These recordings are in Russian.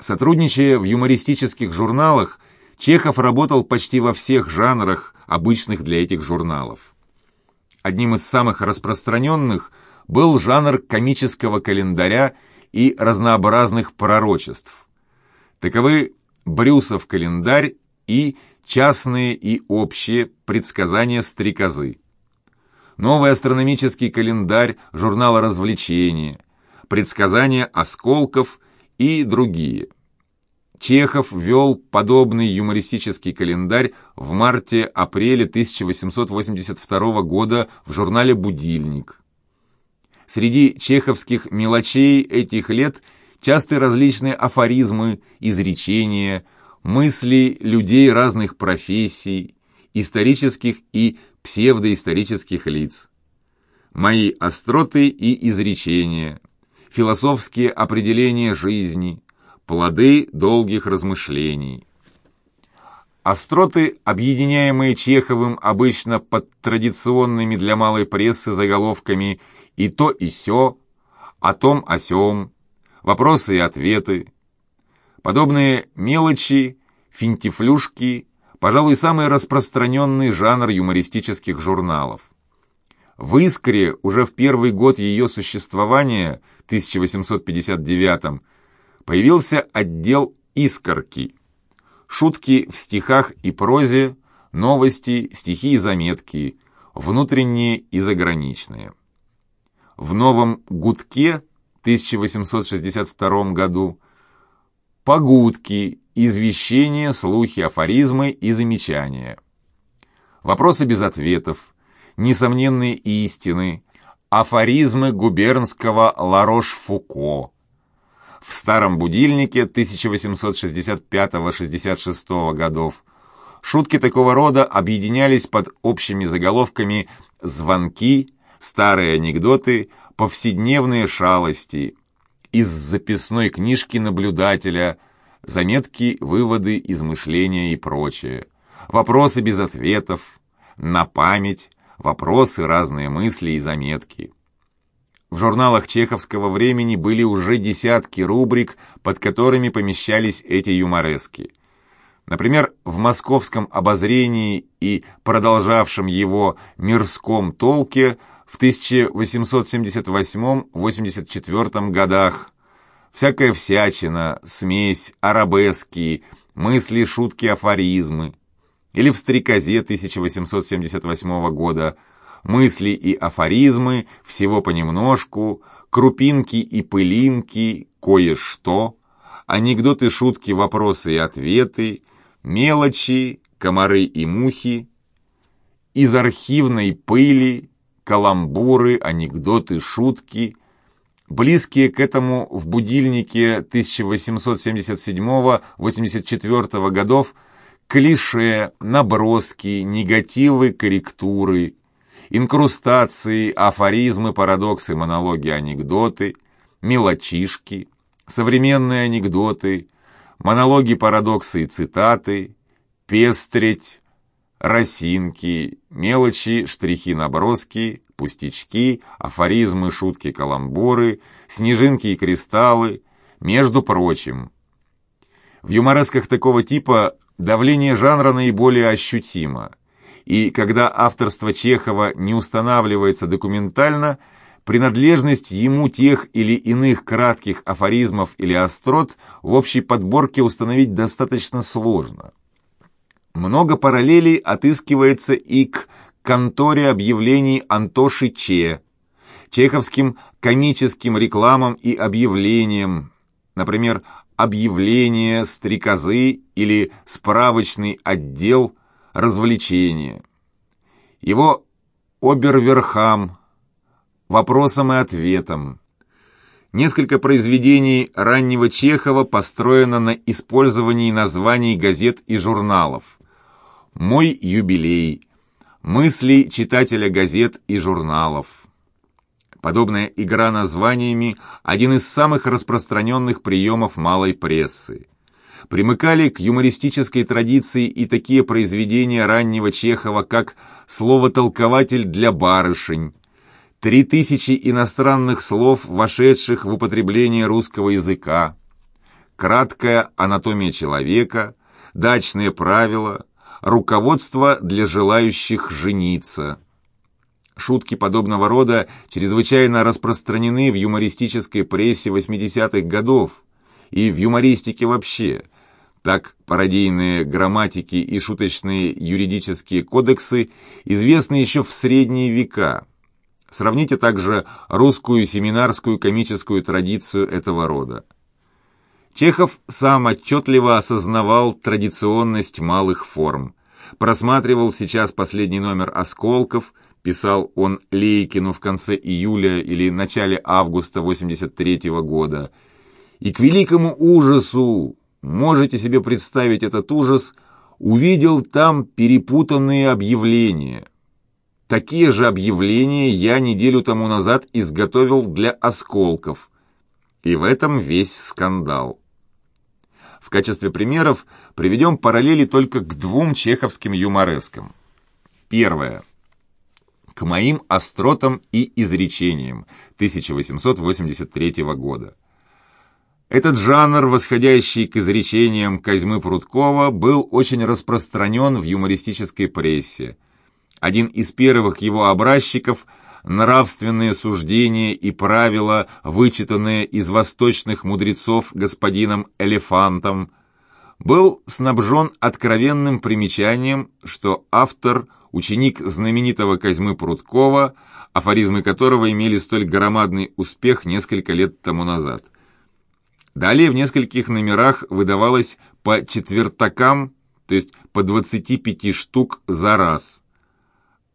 Сотрудничая в юмористических журналах, Чехов работал почти во всех жанрах, обычных для этих журналов. Одним из самых распространенных был жанр комического календаря и разнообразных пророчеств. Таковы Брюсов календарь и частные и общие предсказания стрекозы. Новый астрономический календарь журнала «Развлечения», предсказания осколков и другие. Чехов ввел подобный юмористический календарь в марте-апреле 1882 года в журнале «Будильник». Среди чеховских мелочей этих лет часто различные афоризмы, изречения, мысли людей разных профессий, исторических и псевдоисторических лиц. Мои остроты и изречения, философские определения жизни, плоды долгих размышлений. Остроты, объединяемые Чеховым обычно под традиционными для малой прессы заголовками «и то и сё», «о том о сём», «вопросы и ответы». Подобные мелочи, финтифлюшки, пожалуй, самый распространенный жанр юмористических журналов. В «Искре» уже в первый год ее существования, 1859 появился отдел «Искорки», шутки в стихах и прозе, новости, стихи и заметки, внутренние и заграничные. В новом «Гудке» 1862 году погудки, извещения, слухи, афоризмы и замечания. Вопросы без ответов, несомненные истины, афоризмы губернского Ларош-Фуко, в старом будильнике 1865-66 годов. Шутки такого рода объединялись под общими заголовками «Звонки», «Старые анекдоты», «Повседневные шалости», из записной книжки наблюдателя, заметки, выводы, измышления и прочее, вопросы без ответов, на память, вопросы, разные мысли и заметки. В журналах чеховского времени были уже десятки рубрик, под которыми помещались эти юморески. Например, в «Московском обозрении» и продолжавшем его «Мирском толке» в 1878-84 годах всякая всячина, смесь, арабески, мысли, шутки, афоризмы. Или в «Стрекозе» 1878 года – мысли и афоризмы, всего понемножку, крупинки и пылинки, кое-что, анекдоты, шутки, вопросы и ответы, мелочи, комары и мухи, из архивной пыли, каламбуры, анекдоты, шутки, близкие к этому в будильнике 1877-84 годов клише, наброски, негативы, корректуры – инкрустации, афоризмы, парадоксы, монологи, анекдоты, мелочишки, современные анекдоты, монологи, парадоксы и цитаты, пестреть, росинки, мелочи, штрихи, наброски, пустячки, афоризмы, шутки, каламбуры, снежинки и кристаллы, между прочим. В юморесках такого типа давление жанра наиболее ощутимо – и когда авторство Чехова не устанавливается документально, принадлежность ему тех или иных кратких афоризмов или острот в общей подборке установить достаточно сложно. Много параллелей отыскивается и к конторе объявлений Антоши Че, чеховским комическим рекламам и объявлениям, например, объявление стрекозы или справочный отдел развлечения. Его оберверхам, вопросом и ответом. Несколько произведений раннего Чехова построено на использовании названий газет и журналов. «Мой юбилей», «Мысли читателя газет и журналов». Подобная игра названиями – один из самых распространенных приемов малой прессы. Примыкали к юмористической традиции и такие произведения раннего Чехова, как «Слово-толкователь для барышень», «Три тысячи иностранных слов, вошедших в употребление русского языка», краткая анатомия человека, дачные правила, руководство для желающих жениться. Шутки подобного рода чрезвычайно распространены в юмористической прессе 80-х годов и в юмористике вообще. Так пародийные грамматики и шуточные юридические кодексы известны еще в средние века. Сравните также русскую семинарскую комическую традицию этого рода. Чехов сам отчетливо осознавал традиционность малых форм. Просматривал сейчас последний номер «Осколков», писал он Лейкину в конце июля или начале августа 83 -го года. И к великому ужасу, можете себе представить этот ужас, увидел там перепутанные объявления. Такие же объявления я неделю тому назад изготовил для «Осколков». И в этом весь скандал. В качестве примеров приведем параллели только к двум чеховским юморескам. Первое. К моим остротам и изречениям 1883 года. Этот жанр, восходящий к изречениям Козьмы Прудкова, был очень распространен в юмористической прессе. Один из первых его образчиков – нравственные суждения и правила, вычитанные из восточных мудрецов господином Элефантом, был снабжен откровенным примечанием, что автор – ученик знаменитого Козьмы Прудкова, афоризмы которого имели столь громадный успех несколько лет тому назад. Далее в нескольких номерах выдавалось по четвертакам, то есть по 25 штук за раз.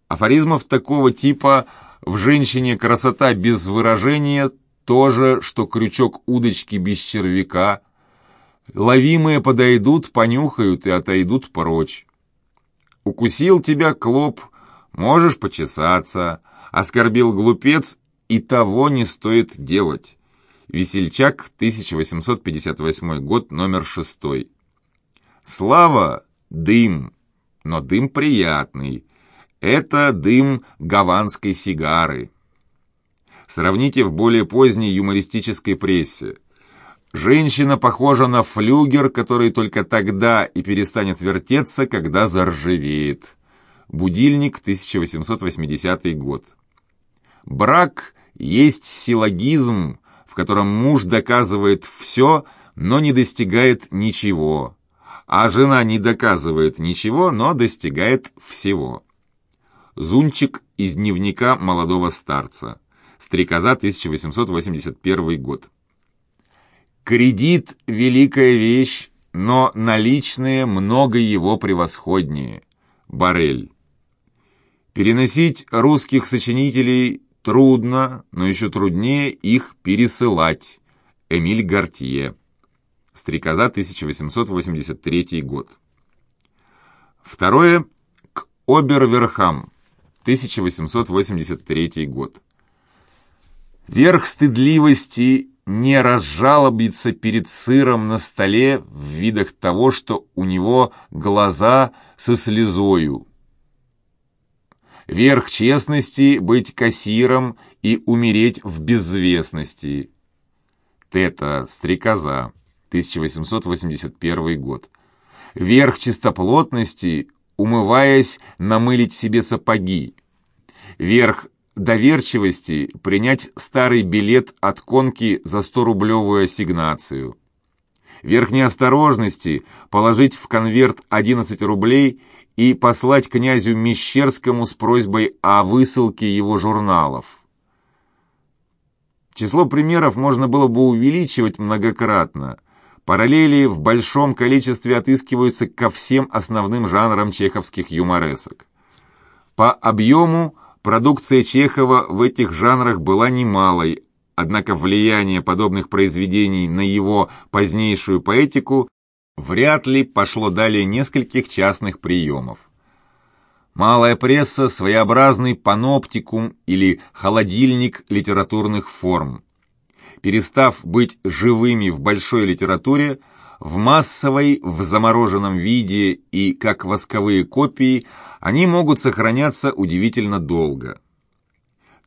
Афоризмов такого типа в женщине красота без выражения то же, что крючок удочки без червяка. Ловимые подойдут, понюхают и отойдут прочь. Укусил тебя клоп, можешь почесаться. Оскорбил глупец, и того не стоит делать. Весельчак, 1858 год, номер 6. Слава – дым, но дым приятный. Это дым гаванской сигары. Сравните в более поздней юмористической прессе. Женщина похожа на флюгер, который только тогда и перестанет вертеться, когда заржавеет. Будильник, 1880 год. Брак есть силлогизм, в котором муж доказывает все, но не достигает ничего, а жена не доказывает ничего, но достигает всего. Зунчик из дневника молодого старца. Стрекоза, 1881 год. Кредит – великая вещь, но наличные много его превосходнее. Барель. Переносить русских сочинителей трудно, но еще труднее их пересылать. Эмиль Гортье. Стрекоза, 1883 год. Второе – к оберверхам. 1883 год. Верх стыдливости не разжалобиться перед сыром на столе в видах того, что у него глаза со слезою. Верх честности — быть кассиром и умереть в безвестности. Тета, стрекоза, 1881 год. Верх чистоплотности умываясь, намылить себе сапоги. Верх доверчивости – принять старый билет от конки за 100-рублевую ассигнацию. Верх неосторожности – положить в конверт 11 рублей и послать князю Мещерскому с просьбой о высылке его журналов. Число примеров можно было бы увеличивать многократно – Параллели в большом количестве отыскиваются ко всем основным жанрам чеховских юморесок. По объему продукция Чехова в этих жанрах была немалой, однако влияние подобных произведений на его позднейшую поэтику вряд ли пошло далее нескольких частных приемов. Малая пресса – своеобразный паноптикум или холодильник литературных форм перестав быть живыми в большой литературе, в массовой, в замороженном виде и как восковые копии, они могут сохраняться удивительно долго.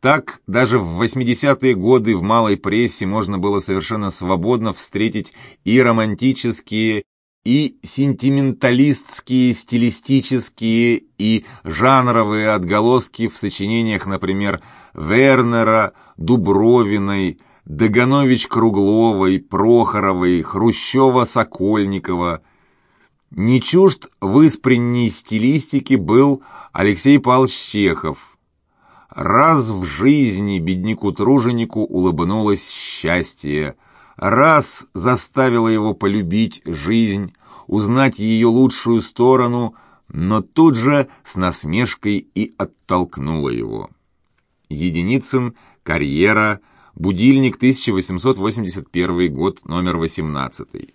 Так, даже в 80-е годы в малой прессе можно было совершенно свободно встретить и романтические, и сентименталистские, стилистические и жанровые отголоски в сочинениях, например, Вернера, Дубровиной, Даганович-Кругловой, Прохоровой, Хрущева-Сокольникова. Не чужд выспренней стилистики был Алексей Павлович Чехов. Раз в жизни бедняку-труженику улыбнулось счастье, раз заставила его полюбить жизнь, узнать ее лучшую сторону, но тут же с насмешкой и оттолкнула его. Единицын, карьера, будильник, 1881 год, номер 18.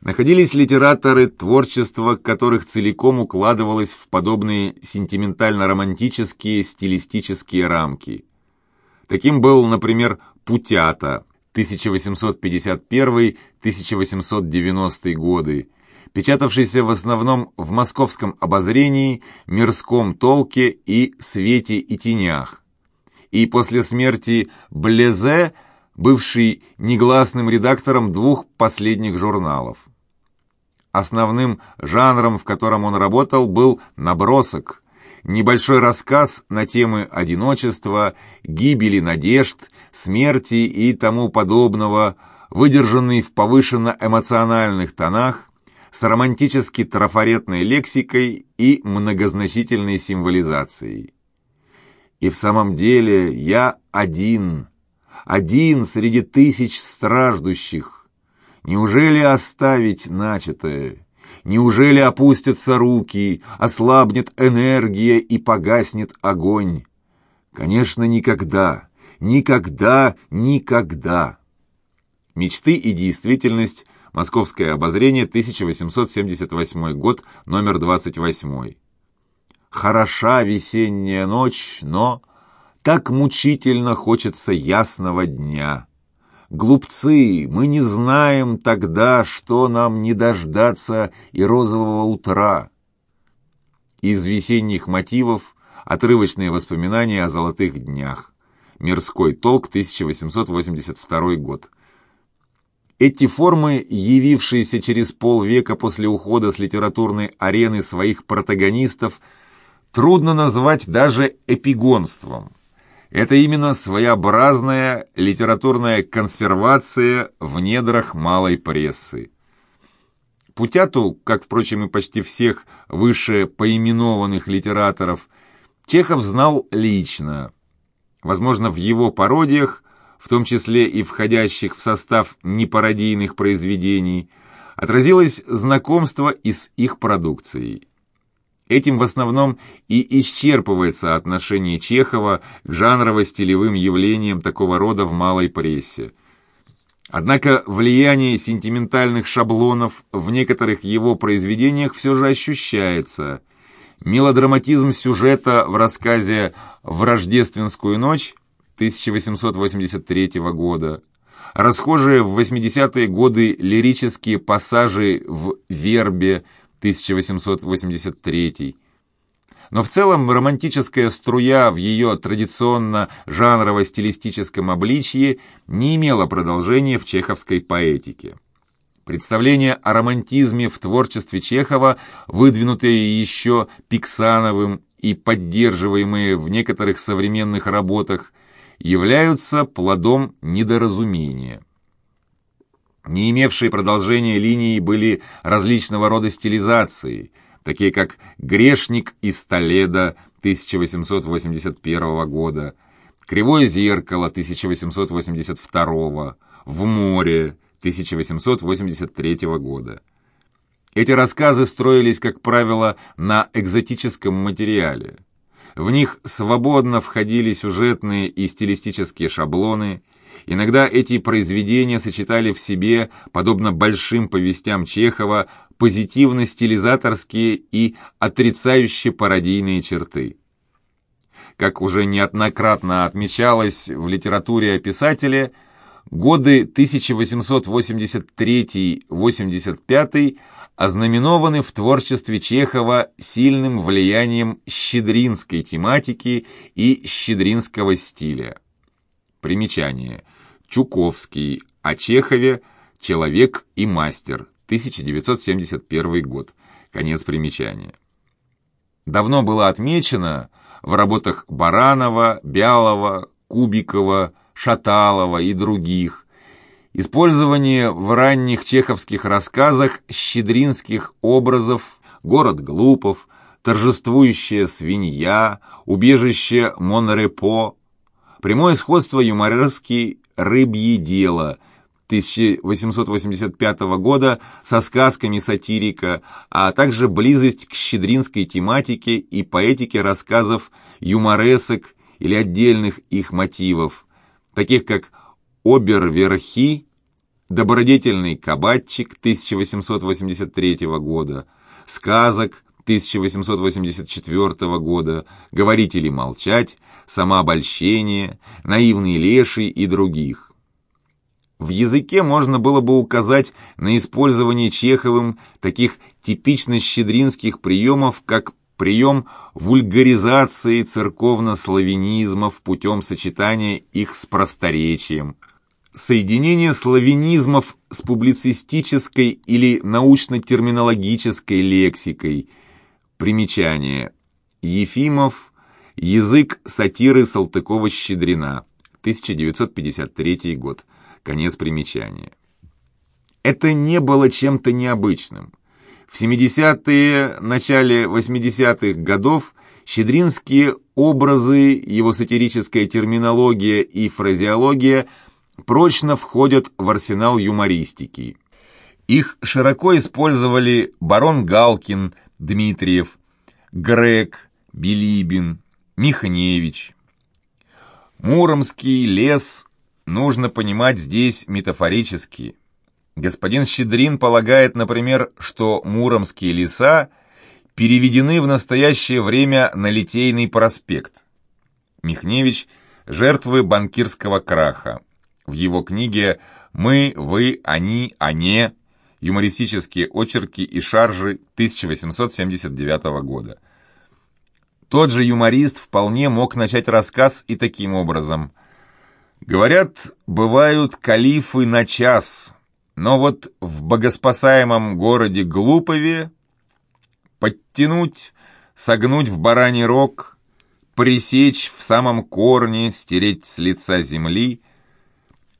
Находились литераторы, творчество которых целиком укладывалось в подобные сентиментально-романтические стилистические рамки. Таким был, например, Путята, 1851-1890 годы, печатавшийся в основном в московском обозрении, мирском толке и свете и тенях. И после смерти Блезе, бывший негласным редактором двух последних журналов. Основным жанром, в котором он работал, был набросок – небольшой рассказ на темы одиночества, гибели надежд, смерти и тому подобного, выдержанный в повышенно-эмоциональных тонах, с романтически трафаретной лексикой и многозначительной символизацией. И в самом деле я один, один среди тысяч страждущих. Неужели оставить начатое? Неужели опустятся руки, ослабнет энергия и погаснет огонь? Конечно, никогда, никогда, никогда. Мечты и действительность. Московское обозрение, 1878 год, номер 28. Хороша весенняя ночь, но так мучительно хочется ясного дня. Глупцы, мы не знаем тогда, что нам не дождаться и розового утра. Из весенних мотивов отрывочные воспоминания о золотых днях. Мирской толк, 1882 год. Эти формы, явившиеся через полвека после ухода с литературной арены своих протагонистов, трудно назвать даже эпигонством. Это именно своеобразная литературная консервация в недрах малой прессы. Путяту, как, впрочем, и почти всех выше поименованных литераторов, Чехов знал лично. Возможно, в его пародиях, в том числе и входящих в состав непародийных произведений, отразилось знакомство и с их продукцией. Этим в основном и исчерпывается отношение Чехова к жанрово-стилевым явлениям такого рода в малой прессе. Однако влияние сентиментальных шаблонов в некоторых его произведениях все же ощущается. Мелодраматизм сюжета в рассказе «В рождественскую ночь» 1883 года, расхожие в 80-е годы лирические пассажи в «Вербе» 1883. Но в целом романтическая струя в ее традиционно жанрово-стилистическом обличье не имела продолжения в чеховской поэтике. Представления о романтизме в творчестве Чехова, выдвинутые еще Пиксановым и поддерживаемые в некоторых современных работах, являются плодом недоразумения. Не имевшие продолжения линии были различного рода стилизации, такие как «Грешник из Толеда» 1881 года, «Кривое зеркало» 1882, «В море» 1883 года. Эти рассказы строились, как правило, на экзотическом материале. В них свободно входили сюжетные и стилистические шаблоны – Иногда эти произведения сочетали в себе, подобно большим повестям Чехова, позитивно-стилизаторские и отрицающие пародийные черты. Как уже неоднократно отмечалось в литературе о писателе, Годы 1883-85 ознаменованы в творчестве Чехова сильным влиянием щедринской тематики и щедринского стиля. Примечание. Чуковский. О Чехове «Человек и мастер», 1971 год. Конец примечания. Давно было отмечено в работах Баранова, Бялова, Кубикова, Шаталова и других использование в ранних чеховских рассказах щедринских образов «Город глупов», «Торжествующая свинья», «Убежище Монрепо», прямое сходство юморески «Рыбье дело», 1885 года со сказками сатирика, а также близость к щедринской тематике и поэтике рассказов юморесок или отдельных их мотивов, таких как «Оберверхи», «Добродетельный кабачик» 1883 года, «Сказок» 1884 года, «Говорить или молчать», «Самообольщение», «Наивный леший» и других. В языке можно было бы указать на использование Чеховым таких типично щедринских приемов, как прием вульгаризации церковно-славянизмов путем сочетания их с просторечием, соединение славянизмов с публицистической или научно-терминологической лексикой, примечание, Ефимов, язык сатиры Салтыкова-Щедрина, 1953 год, Конец примечания. Это не было чем-то необычным. В 70-е, начале 80-х годов щедринские образы, его сатирическая терминология и фразеология прочно входят в арсенал юмористики. Их широко использовали барон Галкин, Дмитриев, Грек, Билибин, Михневич. Муромский лес нужно понимать здесь метафорически. Господин Щедрин полагает, например, что муромские леса переведены в настоящее время на Литейный проспект. Михневич – жертвы банкирского краха. В его книге «Мы, вы, они, они» юмористические очерки и шаржи 1879 года. Тот же юморист вполне мог начать рассказ и таким образом – Говорят, бывают калифы на час, но вот в богоспасаемом городе Глупове подтянуть, согнуть в бараний рог, пресечь в самом корне, стереть с лица земли.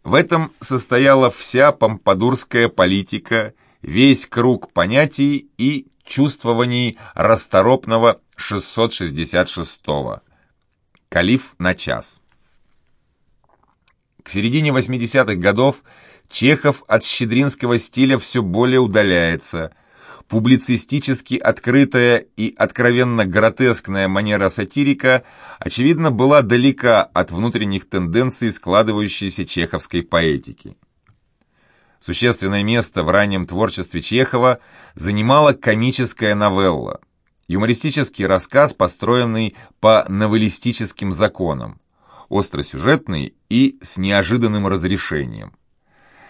В этом состояла вся помпадурская политика, весь круг понятий и чувствований расторопного 666-го. Калиф на час. К середине 80-х годов Чехов от щедринского стиля все более удаляется. Публицистически открытая и откровенно гротескная манера сатирика, очевидно, была далека от внутренних тенденций складывающейся чеховской поэтики. Существенное место в раннем творчестве Чехова занимала комическая новелла, юмористический рассказ, построенный по новеллистическим законам остросюжетный и с неожиданным разрешением.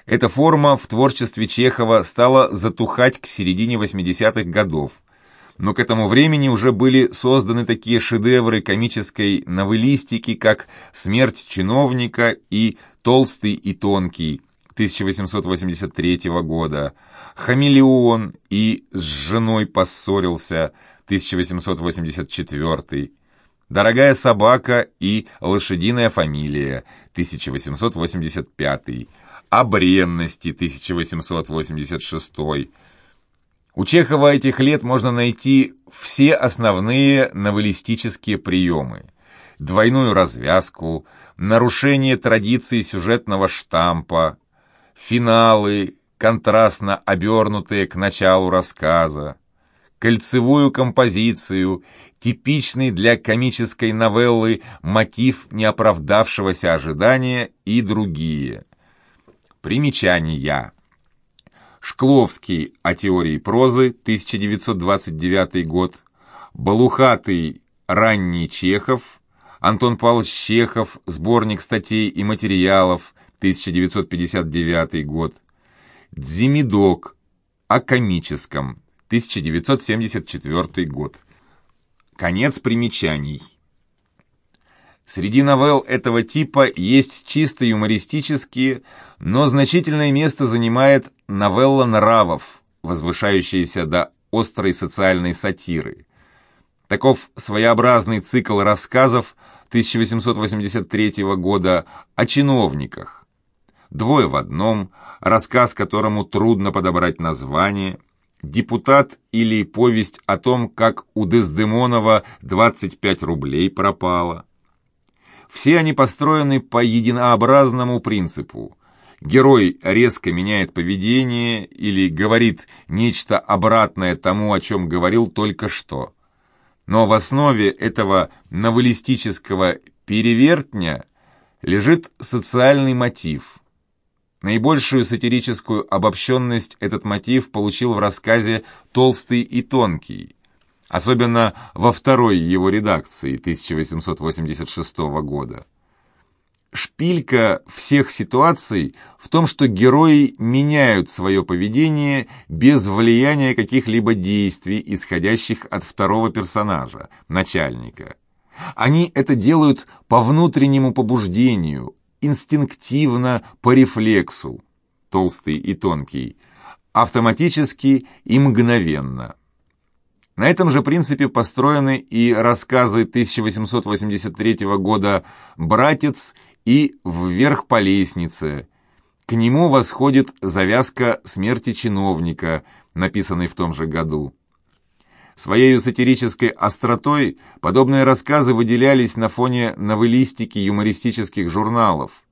Эта форма в творчестве Чехова стала затухать к середине 80-х годов, но к этому времени уже были созданы такие шедевры комической новеллистики, как «Смерть чиновника» и «Толстый и тонкий» 1883 года, «Хамелеон» и «С женой поссорился» 1884 «Дорогая собака» и «Лошадиная фамилия» 1885, «О бренности» 1886. У Чехова этих лет можно найти все основные новеллистические приемы. Двойную развязку, нарушение традиции сюжетного штампа, финалы, контрастно обернутые к началу рассказа, кольцевую композицию типичный для комической новеллы мотив неоправдавшегося ожидания и другие. Примечания. Шкловский о теории прозы, 1929 год. Балухатый, ранний Чехов. Антон Павлович Чехов, сборник статей и материалов, 1959 год, Дзимидок о комическом, 1974 год. Конец примечаний. Среди новелл этого типа есть чисто юмористические, но значительное место занимает новелла нравов, возвышающаяся до острой социальной сатиры. Таков своеобразный цикл рассказов 1883 года о чиновниках. Двое в одном, рассказ которому трудно подобрать название, депутат или повесть о том, как у Дездемонова 25 рублей пропало. Все они построены по единообразному принципу. Герой резко меняет поведение или говорит нечто обратное тому, о чем говорил только что. Но в основе этого новеллистического перевертня лежит социальный мотив. Наибольшую сатирическую обобщенность этот мотив получил в рассказе «Толстый и тонкий», особенно во второй его редакции 1886 года. Шпилька всех ситуаций в том, что герои меняют свое поведение без влияния каких-либо действий, исходящих от второго персонажа, начальника. Они это делают по внутреннему побуждению, инстинктивно, по рефлексу, толстый и тонкий, автоматически и мгновенно. На этом же принципе построены и рассказы 1883 года «Братец» и «Вверх по лестнице». К нему восходит завязка смерти чиновника, написанной в том же году. Своей сатирической остротой подобные рассказы выделялись на фоне новеллистики юмористических журналов.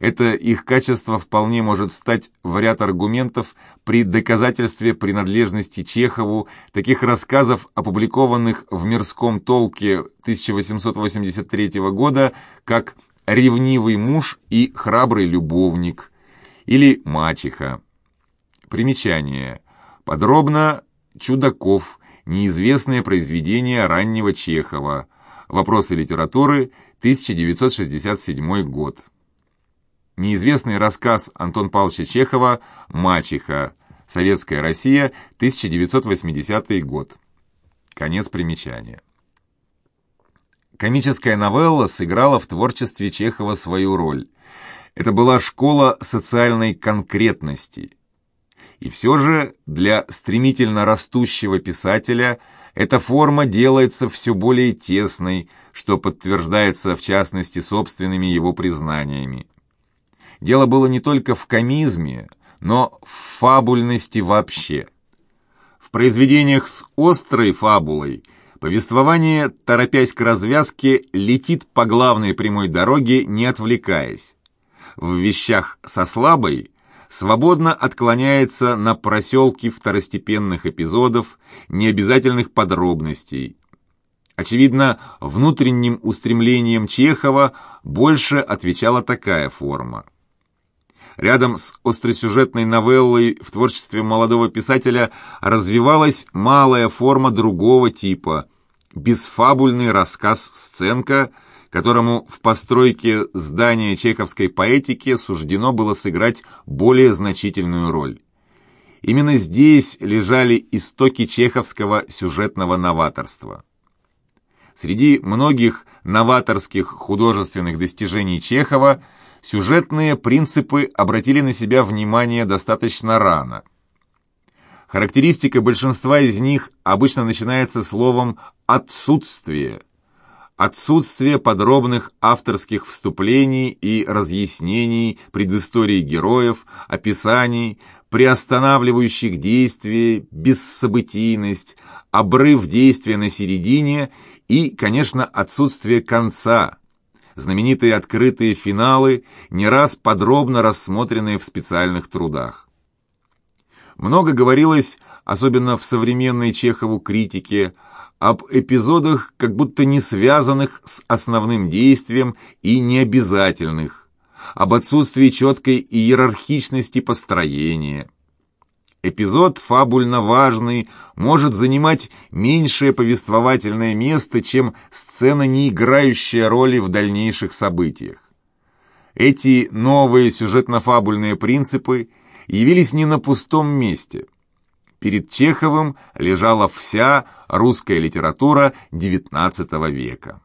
Это их качество вполне может стать в ряд аргументов при доказательстве принадлежности Чехову таких рассказов, опубликованных в «Мирском толке» 1883 года, как «Ревнивый муж и храбрый любовник» или «Мачеха». Примечание. Подробно «Чудаков», неизвестное произведение раннего Чехова. Вопросы литературы, 1967 год. Неизвестный рассказ Антон Павловича Чехова «Мачеха. Советская Россия. 1980 год». Конец примечания. Комическая новелла сыграла в творчестве Чехова свою роль. Это была школа социальной конкретности – и все же для стремительно растущего писателя эта форма делается все более тесной, что подтверждается в частности собственными его признаниями. Дело было не только в комизме, но в фабульности вообще. В произведениях с острой фабулой повествование, торопясь к развязке, летит по главной прямой дороге, не отвлекаясь. В вещах со слабой свободно отклоняется на проселки второстепенных эпизодов, необязательных подробностей. Очевидно, внутренним устремлением Чехова больше отвечала такая форма. Рядом с остросюжетной новеллой в творчестве молодого писателя развивалась малая форма другого типа – бесфабульный рассказ-сценка – которому в постройке здания чеховской поэтики суждено было сыграть более значительную роль. Именно здесь лежали истоки чеховского сюжетного новаторства. Среди многих новаторских художественных достижений Чехова сюжетные принципы обратили на себя внимание достаточно рано. Характеристика большинства из них обычно начинается словом «отсутствие», Отсутствие подробных авторских вступлений и разъяснений предыстории героев, описаний, приостанавливающих действие, бессобытийность, обрыв действия на середине и, конечно, отсутствие конца. Знаменитые открытые финалы, не раз подробно рассмотренные в специальных трудах. Много говорилось, особенно в современной Чехову критике, об эпизодах, как будто не связанных с основным действием и необязательных, об отсутствии четкой иерархичности построения. Эпизод фабульно важный может занимать меньшее повествовательное место, чем сцена, не играющая роли в дальнейших событиях. Эти новые сюжетно-фабульные принципы явились не на пустом месте. Перед Чеховым лежала вся русская литература XIX века.